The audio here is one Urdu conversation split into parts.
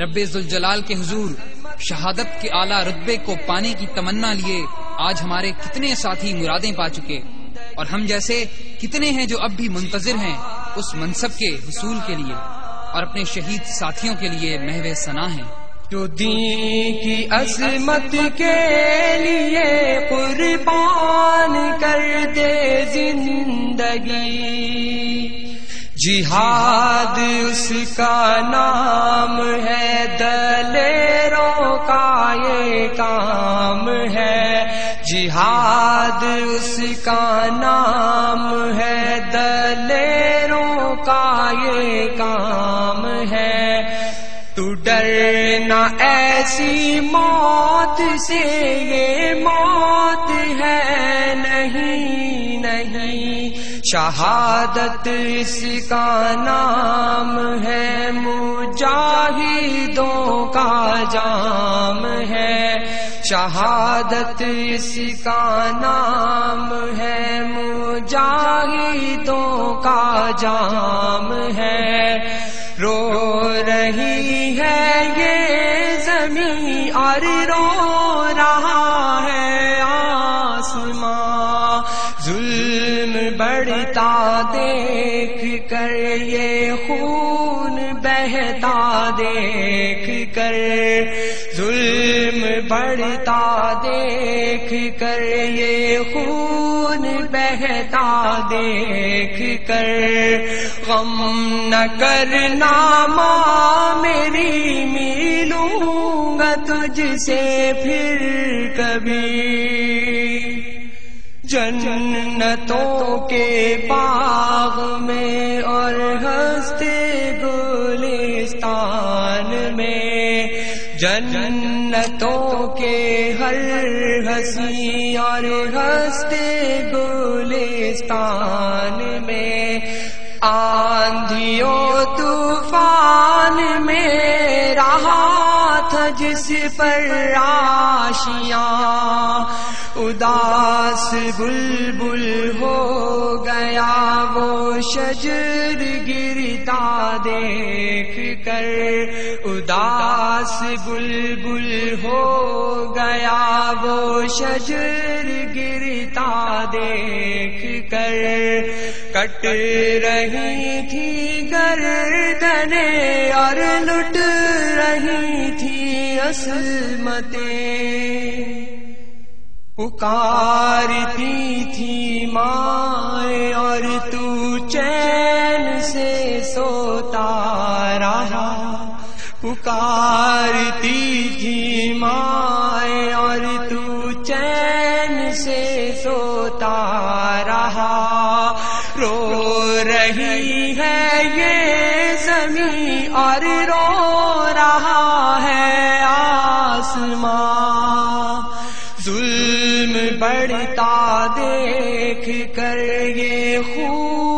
رب ذوالجلال کے حضور، شہادت کے اعلیٰ رتبے کو پانے کی تمنا لیے آج ہمارے کتنے ساتھی مرادیں پا چکے۔ اور ہم جیسے کتنے ہیں جو اب بھی منتظر ہیں اس منصب کے حصول کے لیے اور اپنے شہید ساتھیوں کے لیے محو ثنا ہیں۔ جو دین کی عظمت کے لیے قربان کر دے زندگی۔ جہاد اس کا نام ہے، دلیروں کا یہ کام ہے۔ جہاد اس کا نام ہے، دلیروں کا یہ کام ہے۔ تو ڈرنا ایسی موت سے یہ موت ہے، نہیں نہیں۔ شہادت اس کا نام ہے، مجاہدوں کا جام ہے۔ شہادت اس کا نام ہے، مجاہدوں کا جام ہے۔ رو رہی ہے یہ زمین اور رو بڑھتا دیکھ کر یہ خون بہتا دیکھ کر ظلم بڑھتا دیکھ کر یہ خون بہتا دیکھ کر غم نہ کرنا ماں میری ملوں گا تجھ سے پھر کبھی جنتوں کے باغ میں اور ہستے گلستان میں جنتوں کے ہر ہنسی اور ہستے گلستان میں آندھیوں طوفان میں رہا تھا جس پر راشیاں اداس بلبل ہو گیا وہ شجر گرتا دیکھ کر، اداس بلبل ہو گیا، وہ شجر گرتا دیکھ کر۔ کٹ رہی تھی گردنے اور لٹ رہی تھی عصمتیں۔ پکارتی تھی ماں اور تو چین سے سوتا رہا۔ پکارتی تھی ماں اور تو چین سے سوتا رہا۔ رو رہی ہے یہ زمین اور رو رہا ہے آسمان۔ ظلم بڑھتا دیکھ کر یہ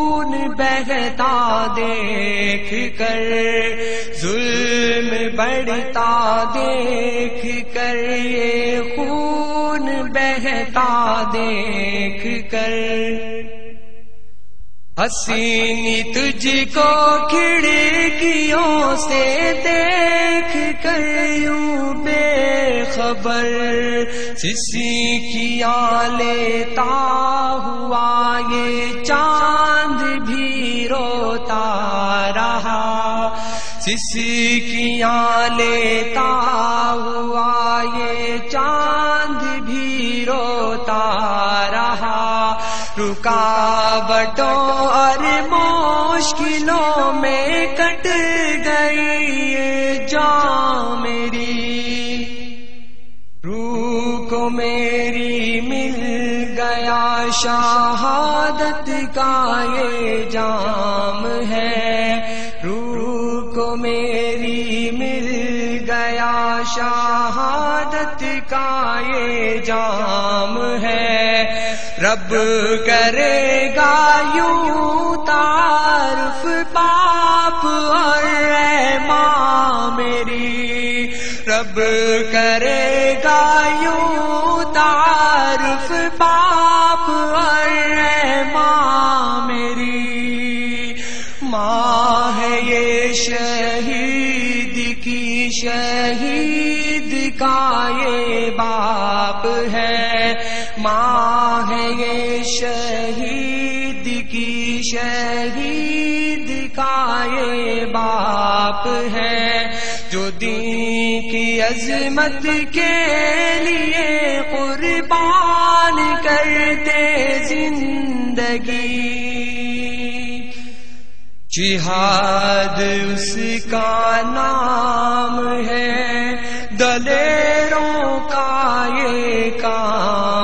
خون بہتا دیکھ کر، ظلم بڑھتا دیکھ کر یہ خون بہتا دیکھ کر۔ حسینی تجھ کو کھڑکیوں سے دیکھ کر، یوں بے خبر، سسی کیا لیتا سسی لیتا ہوا یہ چاند بھی روتا رہا۔ رکاوٹوں اور مشکلوں میں کٹ گئی جان میری۔ روح کو میری مل گیا، شہادت کا یہ جام ہے۔ یہ جام ہے۔ رب کرے گا یوں تعارف پاپ اور ماں میری۔ رب کرے گا یوں تعارف پاپ اور ماں میری۔ ماں ہے یہ شہید۔ شہید کا یہ باپ ہے۔ ماں ہے یہ شہید کی شہید کا یہ باپ ہے۔ جو دین کی عظمت کے لیے قربان کرتے زندگی جہاد اس کا نام ہے دلیروں کا یہ کام